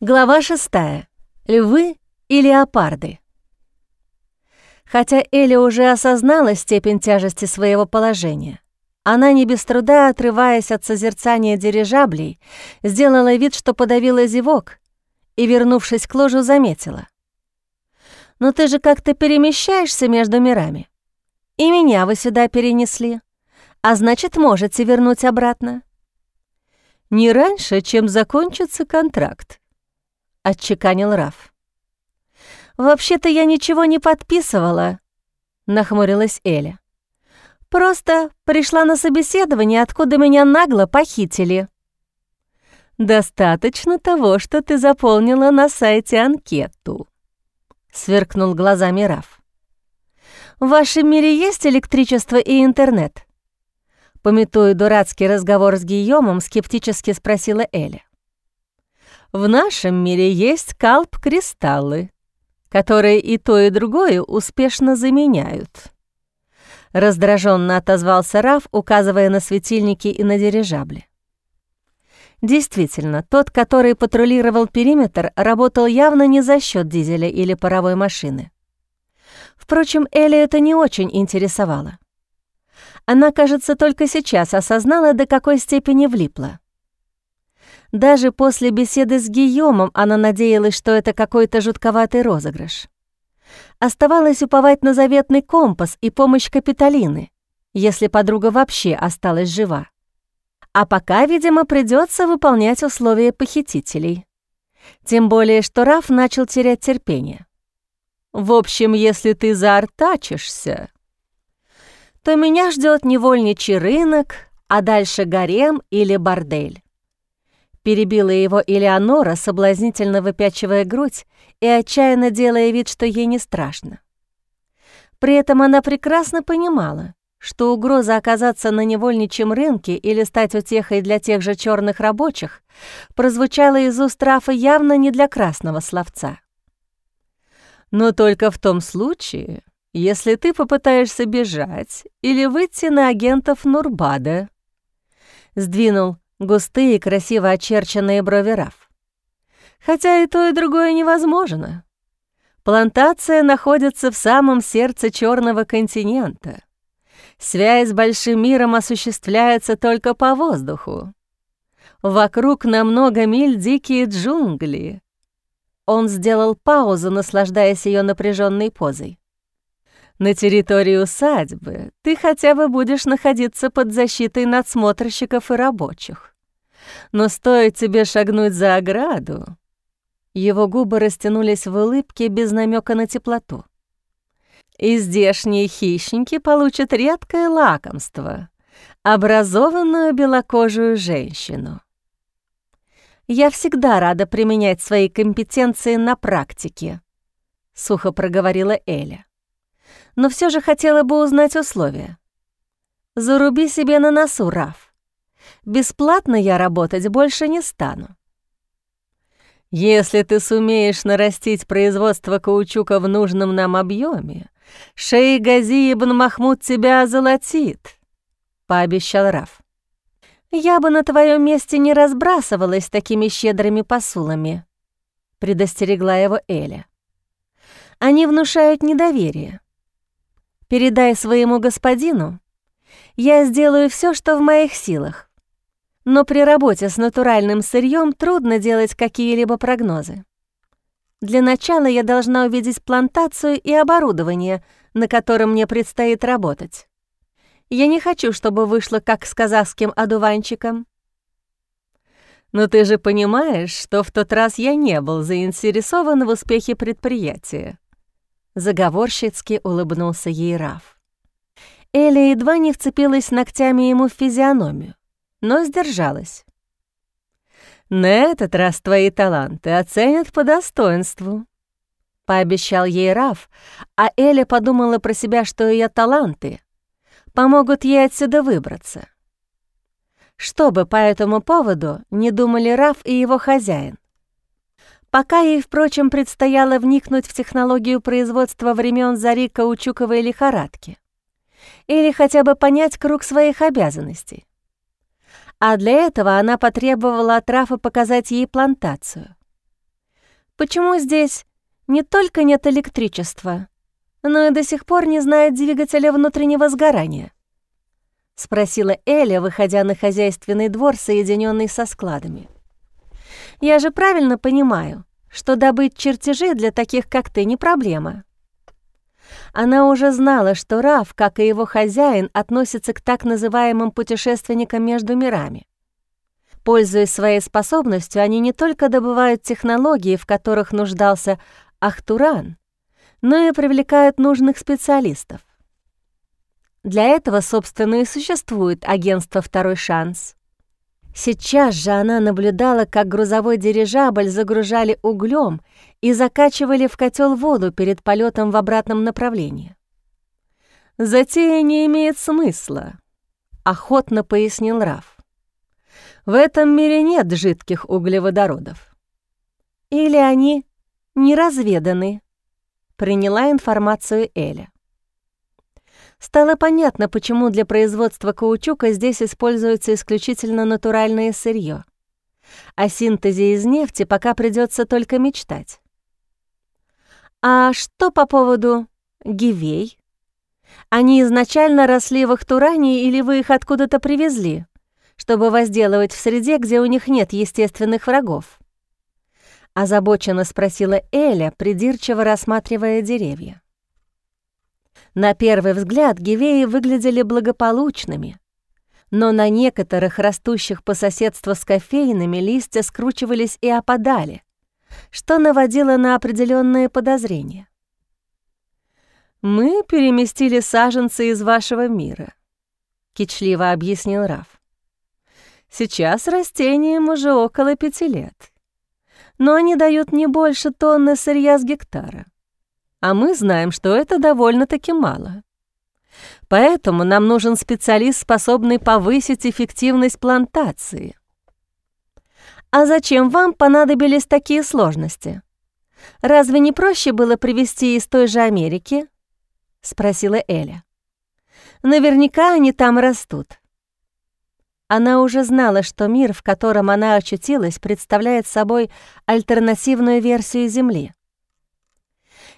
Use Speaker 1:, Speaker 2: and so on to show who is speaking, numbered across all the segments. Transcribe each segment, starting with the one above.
Speaker 1: Глава шестая. Львы и леопарды. Хотя Элли уже осознала степень тяжести своего положения, она не без труда, отрываясь от созерцания дирижаблей, сделала вид, что подавила зевок и, вернувшись к ложу, заметила. «Но ты же как-то перемещаешься между мирами. И меня вы сюда перенесли, а значит, можете вернуть обратно». «Не раньше, чем закончится контракт», — отчеканил Раф. «Вообще-то я ничего не подписывала», — нахмурилась Эля. «Просто пришла на собеседование, откуда меня нагло похитили». «Достаточно того, что ты заполнила на сайте анкету», — сверкнул глазами Раф. «В вашем мире есть электричество и интернет?» Пометуя дурацкий разговор с Гийомом, скептически спросила Эля. В нашем мире есть калп-кристаллы, которые и то, и другое успешно заменяют. Раздраженно отозвался Раф, указывая на светильники и на дирижабли. Действительно, тот, который патрулировал периметр, работал явно не за счет дизеля или паровой машины. Впрочем, Элли это не очень интересовало. Она, кажется, только сейчас осознала, до какой степени влипла. Даже после беседы с Гийомом она надеялась, что это какой-то жутковатый розыгрыш. Оставалось уповать на заветный компас и помощь Капитолины, если подруга вообще осталась жива. А пока, видимо, придется выполнять условия похитителей. Тем более, что Раф начал терять терпение. «В общем, если ты заортачишься, то меня ждет невольничий рынок, а дальше гарем или бордель. Перебила его Элеонора, соблазнительно выпячивая грудь и отчаянно делая вид, что ей не страшно. При этом она прекрасно понимала, что угроза оказаться на невольничьем рынке или стать утехой для тех же черных рабочих прозвучала из уст Рафа явно не для красного словца. Но только в том случае, если ты попытаешься бежать или выйти на агентов Нурбада. Сдвинул густые, красиво очерченные брови Раф. Хотя и то, и другое невозможно. Плантация находится в самом сердце Черного континента. Связь с большим миром осуществляется только по воздуху. Вокруг на много миль дикие джунгли. Он сделал паузу, наслаждаясь ее напряженной позой. На территории усадьбы ты хотя бы будешь находиться под защитой надсмотрщиков и рабочих. Но стоит тебе шагнуть за ограду, его губы растянулись в улыбке без намека на теплоту. И здешние хищники получат редкое лакомство — образованную белокожую женщину. «Я всегда рада применять свои компетенции на практике», — сухо проговорила Эля но все же хотела бы узнать условия. Заруби себе на носу, Раф. Бесплатно я работать больше не стану. Если ты сумеешь нарастить производство каучука в нужном нам объеме, шей Гази ибн Махмуд тебя озолотит, — пообещал Раф. «Я бы на твоем месте не разбрасывалась такими щедрыми посулами», — предостерегла его Эля. «Они внушают недоверие. Передай своему господину, я сделаю все, что в моих силах. Но при работе с натуральным сырьем трудно делать какие-либо прогнозы. Для начала я должна увидеть плантацию и оборудование, на котором мне предстоит работать. Я не хочу, чтобы вышло как с казахским одуванчиком. Но ты же понимаешь, что в тот раз я не был заинтересован в успехе предприятия. Заговорщицки улыбнулся ей Раф. Эля едва не вцепилась ногтями ему в физиономию, но сдержалась. «На этот раз твои таланты оценят по достоинству», — пообещал ей Раф, а Эля подумала про себя, что ее таланты помогут ей отсюда выбраться. Что бы по этому поводу не думали Раф и его хозяин, Пока ей, впрочем, предстояло вникнуть в технологию производства времен зари каучуковой лихорадки или хотя бы понять круг своих обязанностей. А для этого она потребовала от Рафа показать ей плантацию. почему здесь не только нет электричества, но и до сих пор не знает двигателя внутреннего сгорания?» — спросила Эля, выходя на хозяйственный двор, соединенный со складами. «Я же правильно понимаю, что добыть чертежи для таких, как ты, не проблема». Она уже знала, что Раф, как и его хозяин, относится к так называемым путешественникам между мирами. Пользуясь своей способностью, они не только добывают технологии, в которых нуждался Ахтуран, но и привлекают нужных специалистов. Для этого, собственно, и существует агентство «Второй шанс». Сейчас же она наблюдала, как грузовой дирижабль загружали углем и закачивали в котел воду перед полетом в обратном направлении. «Затея не имеет смысла», — охотно пояснил Раф. «В этом мире нет жидких углеводородов. Или они неразведаны», — приняла информацию Эля. Стало понятно, почему для производства каучука здесь используется исключительно натуральное сырье. О синтезе из нефти пока придется только мечтать. А что по поводу гивей? Они изначально росли в Ахтуране или вы их откуда-то привезли, чтобы возделывать в среде, где у них нет естественных врагов? Озабоченно спросила Эля, придирчиво рассматривая деревья. На первый взгляд гивеи выглядели благополучными, но на некоторых растущих по соседству с кофейными листья скручивались и опадали, что наводило на определенные подозрения. «Мы переместили саженцы из вашего мира», — кичливо объяснил Раф. «Сейчас растениям уже около пяти лет, но они дают не больше тонны сырья с гектара а мы знаем, что это довольно-таки мало. Поэтому нам нужен специалист, способный повысить эффективность плантации. А зачем вам понадобились такие сложности? Разве не проще было привезти из той же Америки? спросила Эля. Наверняка они там растут. Она уже знала, что мир, в котором она очутилась, представляет собой альтернативную версию Земли.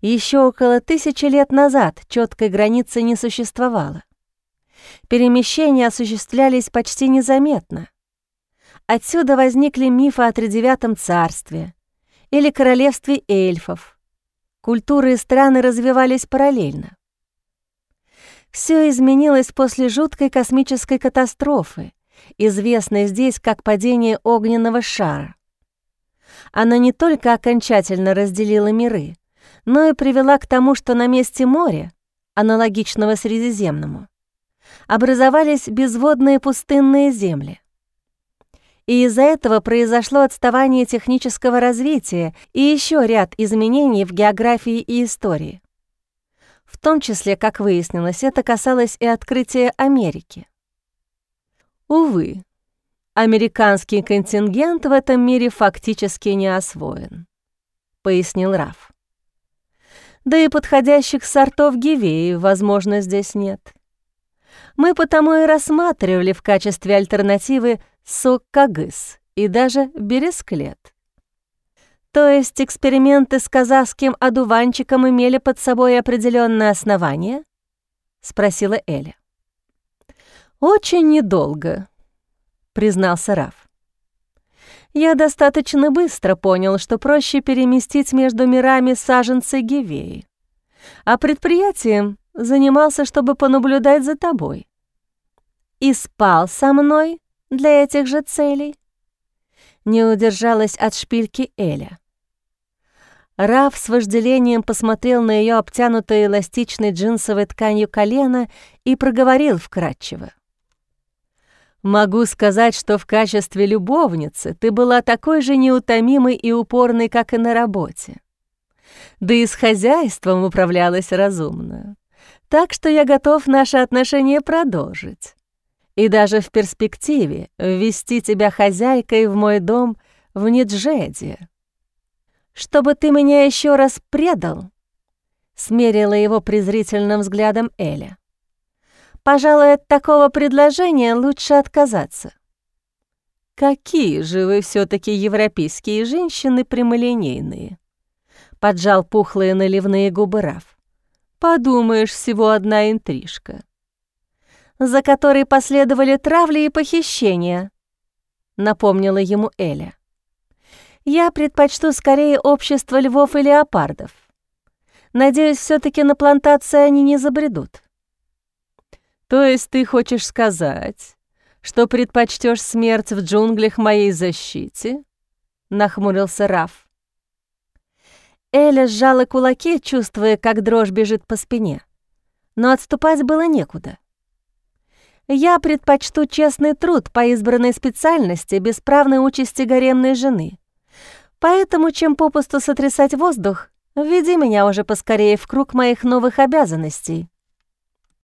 Speaker 1: Еще около тысячи лет назад четкой границы не существовало. Перемещения осуществлялись почти незаметно. Отсюда возникли мифы о Тридевятом царстве или королевстве эльфов. Культуры и страны развивались параллельно. Все изменилось после жуткой космической катастрофы, известной здесь как падение огненного шара. Она не только окончательно разделила миры, но и привела к тому, что на месте моря, аналогичного Средиземному, образовались безводные пустынные земли. И из-за этого произошло отставание технического развития и еще ряд изменений в географии и истории. В том числе, как выяснилось, это касалось и открытия Америки. Увы, американский контингент в этом мире фактически не освоен, пояснил Раф. Да и подходящих сортов гивеи, возможно, здесь нет. Мы потому и рассматривали в качестве альтернативы сок кагыс и даже бересклет. То есть эксперименты с казахским одуванчиком имели под собой определенное основание? спросила Эля. Очень недолго, признался Раф. Я достаточно быстро понял, что проще переместить между мирами саженцы Гивеи, а предприятием занимался, чтобы понаблюдать за тобой. И спал со мной для этих же целей. Не удержалась от шпильки Эля. Раф с вожделением посмотрел на ее обтянутое эластичной джинсовой тканью колено и проговорил вкратчиво. Могу сказать, что в качестве любовницы ты была такой же неутомимой и упорной, как и на работе. Да и с хозяйством управлялась разумно. Так что я готов наши отношения продолжить. И даже в перспективе ввести тебя хозяйкой в мой дом в Ниджеде. Чтобы ты меня еще раз предал, смерила его презрительным взглядом Эля. Пожалуй, от такого предложения лучше отказаться. Какие же вы все таки европейские женщины прямолинейные, поджал пухлые наливные губы Раф. «Подумаешь, всего одна интрижка» за которой последовали травли и похищения», — напомнила ему Эля. «Я предпочту скорее общество львов и леопардов. Надеюсь, все таки на плантации они не забредут». «То есть ты хочешь сказать, что предпочтешь смерть в джунглях моей защите?» — нахмурился Раф. Эля сжала кулаки, чувствуя, как дрожь бежит по спине. Но отступать было некуда. Я предпочту честный труд по избранной специальности без правной участи гаремной жены. Поэтому, чем попусту сотрясать воздух, введи меня уже поскорее в круг моих новых обязанностей.